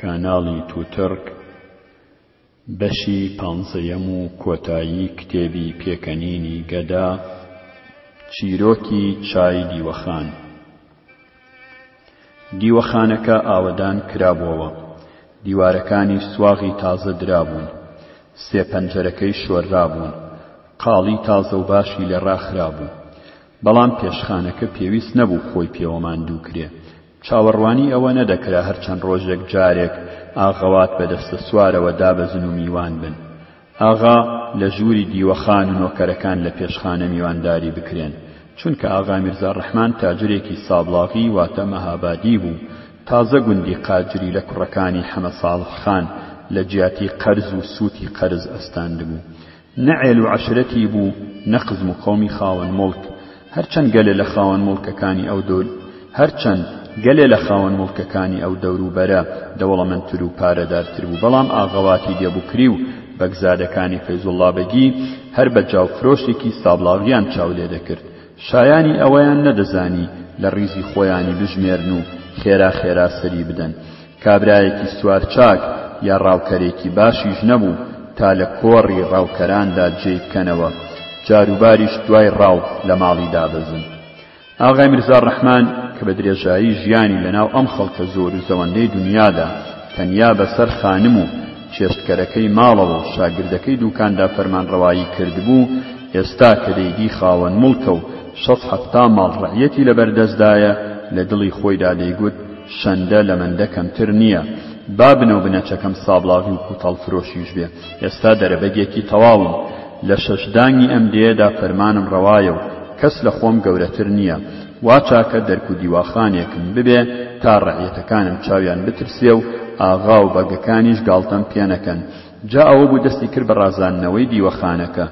کاناڵی توتڕک بەشی پانزەیەم و کۆتایی کتێبی پێکەنینی گەدا چیرۆکی چای دیوەخان دیوەخانەکە ئاوەدان کرابووەوە دیوارەکانی سواغی تازە درابوون سێ پەنجەرەکەی شۆررابوون قاڵی تازە و باشی لێ ڕاخرابوو بەڵام پێشخانەکە پێویست نەبوو خۆی پێوە ماندوو کرێ. چاوەڕوانی ئەوە نەدەکرا هەر چەند ڕۆژێک جارێک ئاغەوات بە دەستەسوارەوە دابەزن و میوان بن. ئاغا لە ژووری دیوەخان و نۆکەرەکان لە پێشخانە میوانداری بکرێن. چونکە ئاغا میرزا ڕەحمان تاجرێکی سابڵاغی واتە مەهابادی بوو، تازە گوندی قاجری لە کوڕەکانی حەمە ساڵح خان لە جیاتی قەرز و سووتی قەرز ئەستاندبوو. نە عێل و عەشرەتی بوو، نە خزم و قەومی خاوەن موڵک، هەرچەند گەلێ لە خاوەن موڵکەکانی ئەو دۆل، هەرچەند گەلێ لە خاوەن موڵکەکانی ئەو دەوروبەرە دەوڵەمەندتر و پارەدارتر بوو، بەڵام ئاغەواتی دێبوکری و بەگزادەکانی فەیزوڵڵا بەگی، هەر بە جاو فرۆشێکی سابڵاغیان چاو لێ دەکرد، شایانی ئەوەیان نەدەزانی لە ڕیزی خۆیانی بژمێرن و خێرا خێرا سەری بدەن. کابرایەکی سوارچاک یا ڕاوکەرێکی باشیش نەبوو تا لە کۆڕی ڕاوکەراندا جێی بکەنەوە، جاروباریش دوای ڕاو لە ماڵی دابەزن. ئاغای میرزا ڕەحمان کە بە درێژایی ژیانی لەناو ئەم خەڵکە زۆر و زەوەندەی دنیادا تەنیا بەسەر خانم و چێشتکەرەکەی ماڵەوە و شاگردەکەی دووکاندا فەرمانڕەوایی کردبوو، ئێستا کە دەیدی خاوەن موڵکە و شەست حەفتا ماڵ ڕەعیەتی لەبەر دەستدایە، لە دڵی خۆیدا دەیگوت، شەندە لە مەندە کەمتر نییە، با بنە و بنەچەکەم سابڵاغی و کوتەڵ فرۆشیش بێ، ئێستا دەرەبەگێکی تەواوم، لە شەش دانگی ئەم دێیەدا فەرمانم ڕەوایە و کەس لە خۆم گەورەتر نییە. وا چاکە دەرک و دیواخانێکم ببێ تا ڕەعیەتەکانم چاویان بترسێ و ئاغا و بەگەکانیش گاڵتەم پێ نەکەن. جا ئەوە بوو دەستی کرد بە ڕازاندنەوەی دیوەخانەکە.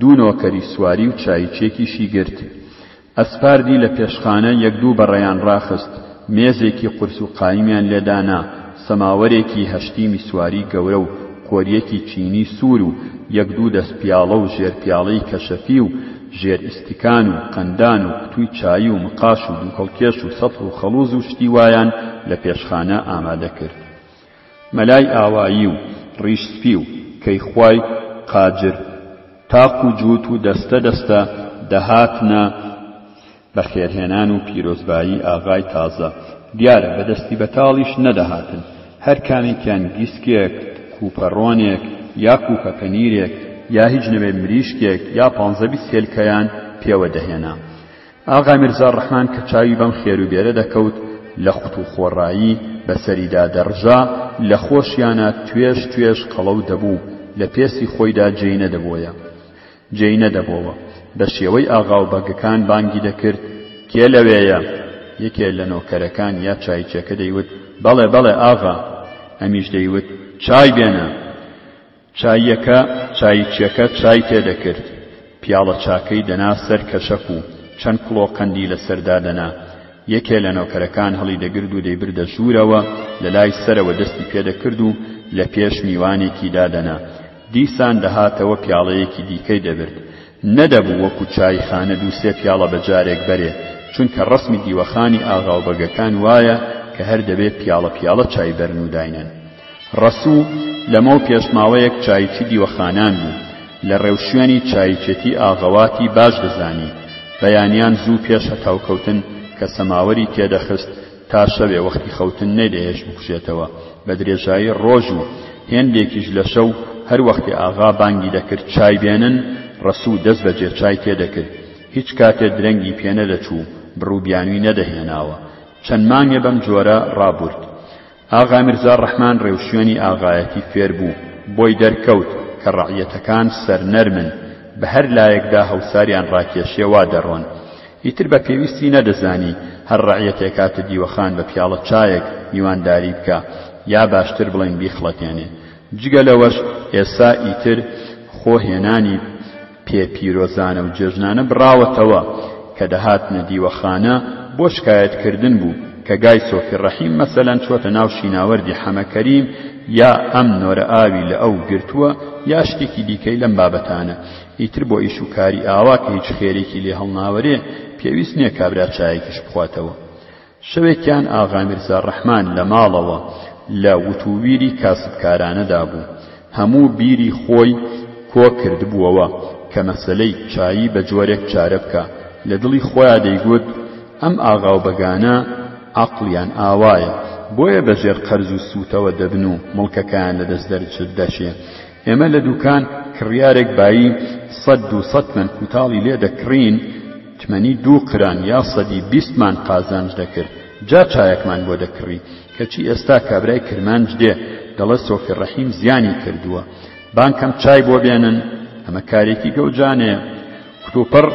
دوو نۆکەری سواری و چایچێکیشی گرت. ئەسپاردی لە پێشخانە یەک دوو بەڕەیان ڕاخست. مێزێکی قورس و قایمیان لێ دانا، سەماوەرێکی هەشتیمی سواری گەورە و قۆرییەکی چینی سوور و یەک دوو دەست پیاڵە و ژێر پیاڵەی کەشەفی و ژێر ئیستکان و قەندان و قوتووی چایی و مقاش و دووکەڵکێش و سەتڵ و خەڵووز و شتی وایان لە پێشخانە ئامادە کرد. مەلای ئاوایی و ڕیش سپی و کەیخوای قاجر تاق و جووت و دەستە دەستە دەهاتنە، بەخێرهێنان و پیرۆزبایی ئاغای تازە، دیارە بە دەستی بەتاڵیش نەدەهاتن، هەر کامێکیان گیسکێک، کوپەڕۆنێک یا کوپە پەنیرێک یا هیچ نەبێ مریشکێک یا پانزە بیست هێلکەیان پێوە دەهێنا. ئاغا میرزا ڕەحمان کە چاوی بەم خێروبێرە دەکەوت، لە خوت و خۆڕایی بە سەریدا دەڕژا، لە خۆشیانا توێژ توێژ قەڵەو دەبوو، لە پێستی خۆیدا جێی نەدەبۆیە. جێی نەدەبۆوە، بە شێوەی ئاغا و بەگەکان بانگی دەکرد، کێ لەوێیە؟ یەکێ لە نۆکەرەکان یا چایچییەکە دەیوت، بەڵێ بەڵێ ئاغا! ئەمیش دەیوت، چای بێنە! چاییەکە، چایچییەکە چای تێ دەکرد، پیاڵە چاکەی دەنا سەر کەشەک و چەند کڵۆ قەندی لە سەر دادەنا، یەکێ لە نۆکەرەکان هەڵی دەگرد و دەیبردە ژوورەوە، لە لای سەرەوە دەستی پێ دەکرد و لە پێش میوانێکی دادەنا، دیسان دەهاتەوە پیاڵەیەکی دیکەی دەبرد، نەدەبوو وەکو چایی خانە دوو سێ پیاڵە بە جارێک بەرێ، چونکە ڕەسمی دیوەخانی ئاغا و بەگەکان وایە کە هەر دەبێ پیاڵە پیاڵە چای بەرن و داینەن. ڕەسوو لەمەو پێش ماوەیەک چاییچی دیوەخانان بوو، لە ڕێوشوێنی چاییچێتی ئاغەواتی باش دەزانی، بەیانیان زوو پێش هەتاوکەوتن کە سەماوەری تێدەخست، تا شەوێ وەختی خەوتن نەیدەهێشت بکوژێتەوە بە درێژایی ڕۆژ و هێندێکیش لە شەو هەر وەختی ئاغا بانگی دەکرد چای بێنن، ڕەسوو دەست بەجێ چای تێ دەکرد. هیچ کاتێ درەنگی پێ نەدەچوو، بڕو بیانووی نەدەهێناوە. چەند مانگێ بەم جۆرە ڕابورد. ئاغا میرزا ڕەحمان ڕێوشوێنی ئاغایەتی فێر بوو، بۆی دەرکەوت کە ڕەعیەتەکان سەرنەرمن، بە هەر لایەکدا هەوساریان ڕاکێشێ وا دەڕۆن. ئیتر بە پێویستی نەدەزانی هەر ڕەعیەتێک هاتە دیوەخان بە پیاڵە چایەک میوانداری بکا یا باشتر بڵێین بیخڵەتێنێ. جگە لەوەش ئێسا ئیتر خۆ هێنانی پێ پیرۆزانە و جێژنانە بڕاوەتەوە، کە دەهاتنە دیوەخانە بۆ شکایەت کردن بوو، کە گای سۆفی ڕەحیم مەسەلەن چۆتە ناو شیناوەردی حەمە کەریم یا ئەم نۆرە ئاوی لە ئەو گرتووە یا شتێکی دیکەی لەم بابەتانە. ئیتر بۆ ئیش و کاری ئاوا کە هیچ خێرێکی لێ هەڵناوەرێ، پێویست نییە کابرا چایەکیش بخواتەوە. شەوێکیان ئاغا میرزا ڕەحمان لە ماڵەوە لە وتوویری کاسبکارانەدا بوو. هەموو بیری خۆی کۆ کردبووەوە کە مەسەلەی چایی بە جۆرێک چارە بکا. لە دڵی خۆیا دەیگوت، ئەم ئاغا و بەگانە عەقڵیان ئاوایە، بۆیە بە ژێر قەرز و سووتەوە دەبن و مڵکەکەیان لە دەست دەرچ دەچێ. ئێمە لە دوکان کڕیارێک بایی سەد دوو سەد تمەن کوتاڵی لێ دەکڕین، تمەنی دوو قران یا سەدی بیستمان قازانج دەکرد، جا چایەکمان بۆ دەکڕی، کەچی ئێستا کابرای کرمانج دێ دەڵێ سۆفی ڕەحیم زیانی کردووە، بانکەم چای بۆ بێنن، ئەمە کارێکی گەوجانەیە. کتوپڕ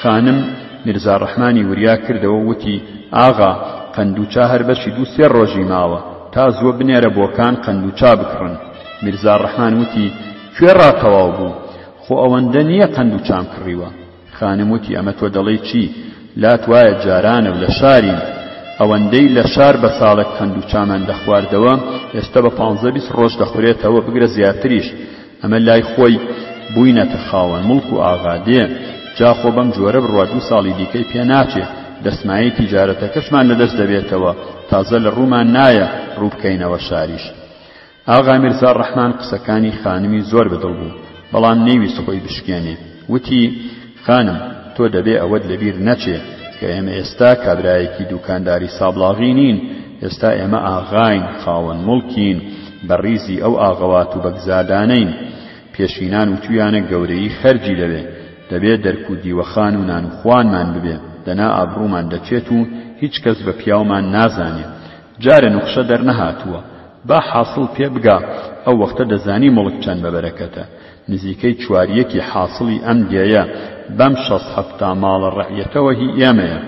خانم میرزا ڕەحمانی وریا کردەوە و وتی، ئاغا، قەندوچا هەر بەشی دوو سێ ڕۆژی ماوە، تا زووە بنێرە بۆکان قەندوچا بکڕن. میرزا ڕەحمان وتی، کوێ ڕا تەواو بوو؟ خۆ ئەوەندە نییە قەندوچام کڕیوە. خانم وتی، ئەمە تۆ دەڵێی چی؟ لات وایە جارانە و لە شارین. ئەوەندەی لە شار بە ساڵێک قەندوچامان دەخواردەوە، ئێستە بە پانزە بیست ڕۆژ دەخورێتەوە، بگرە زیاتریش. ئەمە لای خۆی بووینەتە خاوەن موڵک و ئاغا دێ، جا خۆ بەم جۆرە بڕوا دوو ساڵی دیکەی پێ ناچێ، دەستمایەی تیجارەتەکەشمان لە دەست دەبێتەوە، تازە لە ڕوومان نایە ڕوو بکەینەوە شاریش. ئاغا میرزا ڕەحمان قسەکانی خانمی زۆر بە دڵ بوو، بەڵام نەیویست خۆی بشکێنێ، وتی، خانم تۆ دەبێ ئەوەت لەبیر نەچێ کە ئێمە ئێستا کابرایەکی دووکانداری سابڵاغی نین، ئێستا ئێمە ئاغاین، خاوەن موڵکین، بە ڕیزی ئەو ئاغەوات و بەگزادانەین. پێشینان وتویانە گەورەیی خەرجی دەوێ. دەبێ دەرک و دیوەخان و نان و خوانمان ببێ، دەنا ئابڕوومان دەچێت و هیچ کەس بە پیاومان نازانێ. جارێ نوخشە دەرنەهاتووە. با حاسڵ پێ بگا، ئەو وەختە دەزانی موڵک چەند بە بەرەکەتە. نزیکەی چوار یەکی حاسڵی ئەم دێیە بەم شەست حەفتا ماڵە ڕەعیەتەوە هی ئێمەیە.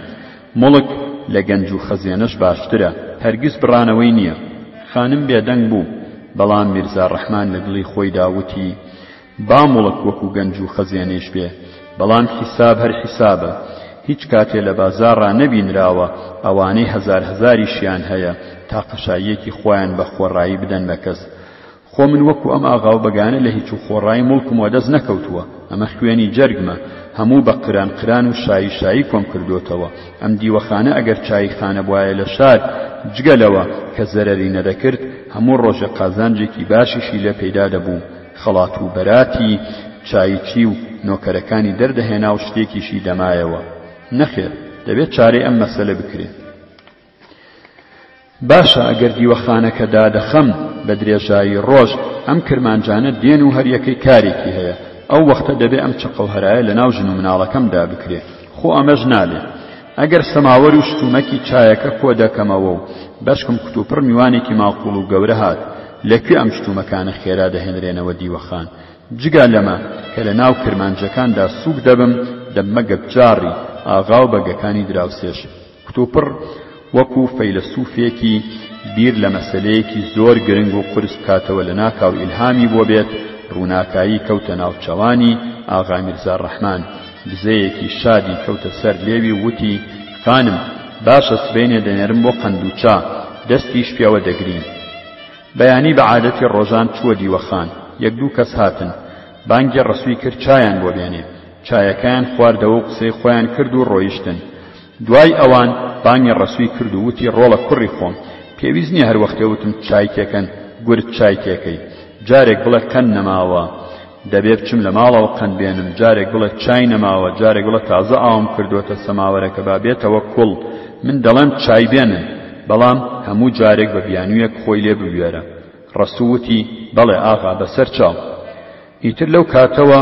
موڵک لە گەنج و خەزێنەش باشترە. هەرگیز بڕانەوەی نییە. خانم بێدەنگ بوو، بەڵام میرزا ڕەحمان لە دڵی خۆیدا وتی، با موڵک وەکو گەنج و خەزێنەیش بێ، بەڵام حیساب هەر حیسابە. هیچ کاتێ لە بازاڕا نەبینراوە ئەوانەی هەزار هەزاریشیان هەیە تا قەشاییەکی خۆیان بە خۆڕایی بدەن بە کەس. خۆ من وەکو ئەم ئاغاو بەگانە لە هیچ و خۆڕای موڵکم وەدەست نەکەوتووە، ئەمە خوێنی جەرگمە، هەموو بە قران قران و شایی شایی کۆم کردۆتەوە، ئەم دیوەخانە ئەگەر چایی خانە بوایە لە شار، جگە لەوە کە زەرەری نەدەکرد، هەموو ڕۆژێ قازانجێکی باشیشی لێ پەیدا دەبوو، خەڵات و بەراتی چاییچی و نۆکەرەکانی دەردەهێنا و شتێکیشی دەمایەوە. نەخێر، دەبێ چارەی ئەم مەسەلە بکرێ. باشە ئەگەر دیوەخانەکە دادەخەم بە درێژایی ڕۆژ ئەم کرمانجانە دێن و هەریەکەی کارێکی هەیە ئەو وەختە دەبێ ئەم چەقۆ هەرایە لەناو ژن و مناڵەکەمدا بکرێ خۆ ئەمەش نابێ ئەگەر سەماوەر و شتومەکی چایەکە کۆ دەکەمەوە و بەشکم کوتوپڕ میوانێکی ماقوڵ و گەورە هات لەکوێ ئەم شتومەکانە خێرا دەهێنرێنەوە دیوەخان جگا لەمە کە لە ناو کرمانجەکاندا سووک دەبم دەبمە گەپجاڕی ئاغا و بەگەکانی دراوسێش کتوپڕ وەکو فەیلەسوفێکی بیر لە مەسەلەیەکی زۆر گرنگ و قورس بکاتەوە لەناکاو ئیلهامی بۆ بێت، ڕووناکایی کەوتە ناو چەوانی، ئاغا میرزا ڕەحمان، بزەیەکی شادی کەوتە سەر لێوی و وتی، خانم، باشە سبەینێ دەنێرم بۆ قەند و چا، دەستیش پێوە دەگرین. بەیانی بە عادەتی ڕۆژان چووە دیوەخان، یەک دوو کەس هاتن، بانگی ڕەسوی کرد چایان بۆ بێنێ، چایەکەیان خواردەوە و قسەی خۆیان کرد و ڕۆیشتن. دوای ئەوان بانگی ڕەسوی کرد و وتی ڕۆڵە کوڕی خۆم پێویست نیە هەر وەختێ وتم چای تێکەن گورت چای تێکەی جارێک بڵێ قەند نەماوە دەبێ بچم لە ماڵەوە قەند بێنم جارێک بڵێ چای نەماوە جارێک بڵێ تازە ئاوم کردۆتە سەماوەرەکە با بێتەوە کوڵ من دەڵێم چای بێنن بەڵام هەموو جارێک بە بیانویەک خۆی لێ ببوێرە ڕەسو وتی بەڵێ ئاغا بەسەر چاو ئیتر لەو کاتەوە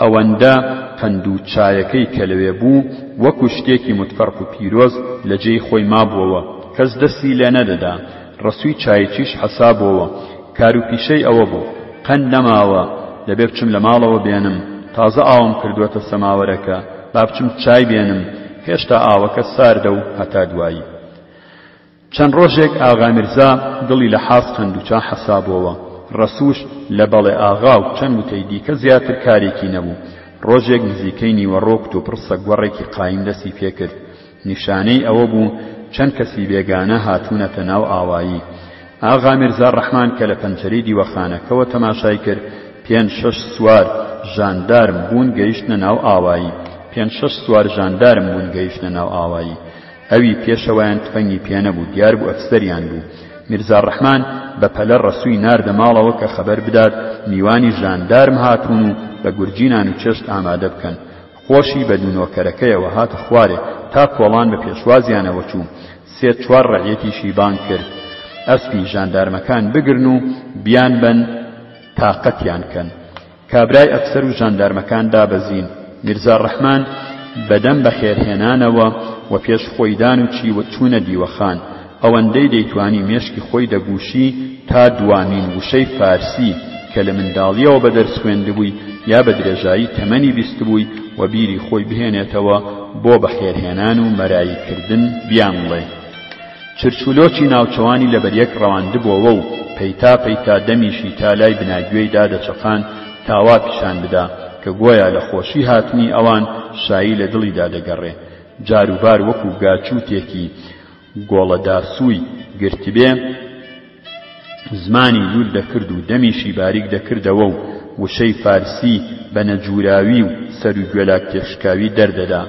ئەوەندە قەند و چایەکەی کە لەوێ بوو وەکو شتێکی متفەرق و پیرۆز لە جێی خۆی مابووەوە، کەس دەستی لێ نەدەدا، ڕەسووی چاییچیش حەسابۆوە، کار و پیشەی ئەوە بوو، قەند نەماوە، دەبێ بچم لە ماڵەوە بێنم، تازە ئاوم کردووەتە سەماوەرەکە، با بچم چای بێنم، هێشتا ئاوەکە ساردە و هەتا دوایی. چەند ڕۆژێک ئاغا میرزا دڵی لە حاز قەندوچا حەسابۆوە. ڕەسووش لە بەڵێ ئاغا و چەند وتەی دیکە زیاتر کارێکی نەبوو. ڕۆژێک نزیکەی نیوەڕۆ کتوپڕ سەگوەڕێکی قایم دەستی پێ کرد. نیشانەی ئەوە بوو چەند کەسی بێگانە هاتوونەتە ناو ئاوایی. ئاغا میرزا ڕەحمان کە لە پەنجەرەی دیوەخانەکەوە تەماشای کرد، پێنج شەش سوار، ژاندارم، بوون گەیشتنە ناو ئاوایی. پێنج شەش سوار ژاندارم بوون گەیشتنە ناو ئاوایی. ئەوی پێشەوایان تفەنگی پێ نەبوو، دیار بوو ئەفسەریان بوو. میرزا ڕەحمان بە پەلە ڕەسووی ناردە ماڵەوە کە خەبەر بدات میوانی ژاندارم هاتوون و بە گورجی نان و چێشت ئامادە بکەن. خۆشی بە دوو نۆکەرەکەیەوە هاتە خوارێ تا کۆڵان بە پێشوازیانەوە چوو. سێ چوار ڕەعیەتیشی بانگ کرد ئەسپی ژاندارمەکان بگرن و بیانبەن تاقەتیان کەن. کابرای ئەفسەر و ژاندارمەکان دابەزین، میرزا ڕەحمان بەدەم بەخێرهێنانەوە و پێش خۆی دان و چی و چوونە دیوەخان، ئەوەندەی دەیتوانی مێشکی خۆی دەگووشی تا دووامین وشەی فارسی کە لە منداڵییەوە بە دەرس خوێندبووی یا بە درێژایی تەمەنی بیستبووی و بیری خۆی بهێنێتەوە بۆ بەخێرهێنان و مەرایی کردن بیانڵێ. چرچولۆچی ناوچەوانی لەبەریەک ڕەواندبۆوە و پەیتا پەیتا دەمیشی تا لای بناگوێی دا دەچەقاند تا وا پیشان بدا کە گۆیا لە خۆشی هاتنی ئەوان شایی لە دڵیدا دەگەڕێ جاروبار وەکوو گاچووتێکی گۆڵەداسووی گرتبێ زمانی لول دەکرد و دەمیشی باریک دەکردەوە و وشەی فارسی بە نەجووراوی و سەر و گوێلاک تێکشکاوی دەردەدا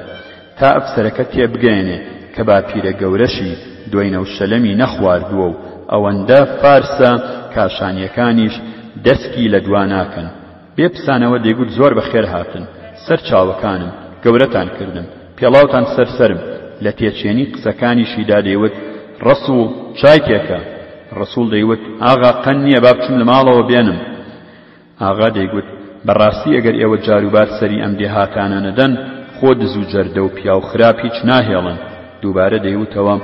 تا ئەفسەرەکە تێبگەیەنێ کە باپیرە گەورەشی دۆینە و شەلەمی نەخواردووە و ئەوەندە فارسە کاشانییەکانیش دەسکی لە دوا ناکەن. بێ پسانەوە دەیگوت زۆر بەخێر هاتن سەر چاوەکانم، گەورەتان کردم، پێڵاوتان سەر سەرم، لە تێچێنی قسەکانیشیدا دەیوت، ڕەسووڵ چای پێکە! ڕەسووڵ دەیوت، ئاغا قەند نییە با بچم لە ماڵەوە بێنم! ئاغا دەیگوت، بە ڕاستی ئەگەر ئێوە جاروبار سەری ئەم دێهاتانە نەدەن، خۆ دز و جەردە و پیاو خراپ هیچ ناهێڵن! دووبارە دەیوتەوە،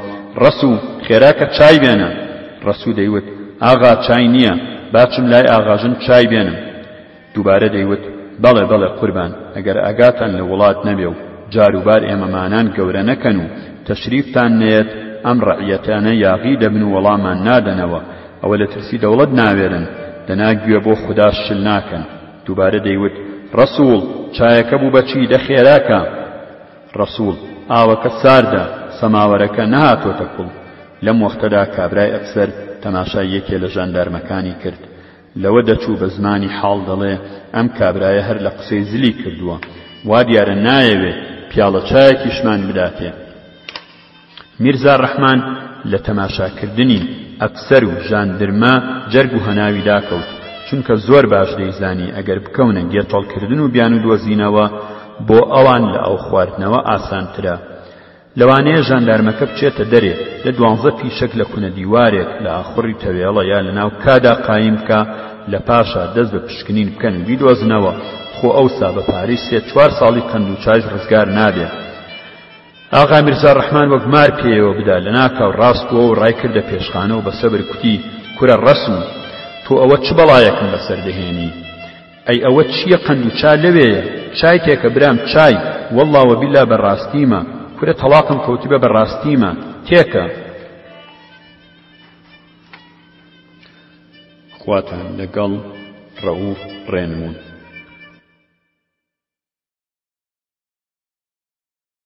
ڕەسوو، خێراکە چای بێنە! ڕەسوو دەیوت، ئاغا، چای نییە، با چم لای ئاغاژن چای بێنم. دووبارە دەیوت، بەڵێ بەڵێ قوربان، ئەگەر ئاگاتان لە وڵات نەبێ و جاروبار ئێمەمانان گەورە نەکەن و تەشریفتان نەیەت، ئەم ڕەعیەتانە یاغی دەبن و وەڵاممان نادەنەوە، ئەوە لە ترسی دەوڵەت ناوێرن، دەنا گوێ بۆ خوداش شل ناکەن. دووبارە دەیوت، ڕەسووڵ، چایەکە بوو بە چی، دە خێراکە! ڕەسووڵ، ئاوەکە ساردە، سەماوەرەکە نەهاتۆتە کوڵ. لەم وەختەدا کابرای ئەفسەر تەماشای یەکێ لە ژاندارمەکانی کرد. لەوە دەچوو بە زمانی حاڵ دەڵێ، ئەم کابرایە هەر لە قسەی زلی کردووە. وا دیارە نایەوێ پیاڵە چایەکیشمان بداتێ. میرزا ڕەحمان لە تەماشاکردنی ئەفسەر و ژاندرمە جەرگ و هەناوی داکەوت، چونکە زۆر باش دەیزانی ئەگەر بکەونە گێچەڵکردن و بیانوو دۆزینەوە، بۆ ئەوان لە ئاو خواردنەوە ئاسانترە. لەوانەیە ژاندارمەکە بچێتە دەرێ، لە دوانزە پیشەک لە کونە دیوارێک لە ئاخوڕی تەوێڵە یا لەناو کادا قایم بکا، لە پاشا دەست بە پشکنین بکەن و بیدۆزنەوە، خۆ ئەوسا بە پارەی سێ چوار ساڵی قەند و چایش ڕزگار نابێ. ئاغا میرزا ڕەحمان وەک مار پێیەوە بدا، لەناکاو ڕاست بووە و ڕای کردە پێشخانە و بە سەبر کوتی، کورە ڕەسوو، تۆ ئەوە چ بەڵایەکم بەسەر دەهێنی؟ ئەی ئەوە چییە قەند و چا لەوێیە؟ چای تێکە برام، چای، وەڵڵا و بیللا بە ڕاستیمە، کورە تەڵاقم کەوتبێ بە ڕاستیمە، تێکە. خواتان لەگەڵ ڕەووف ڕێنموون.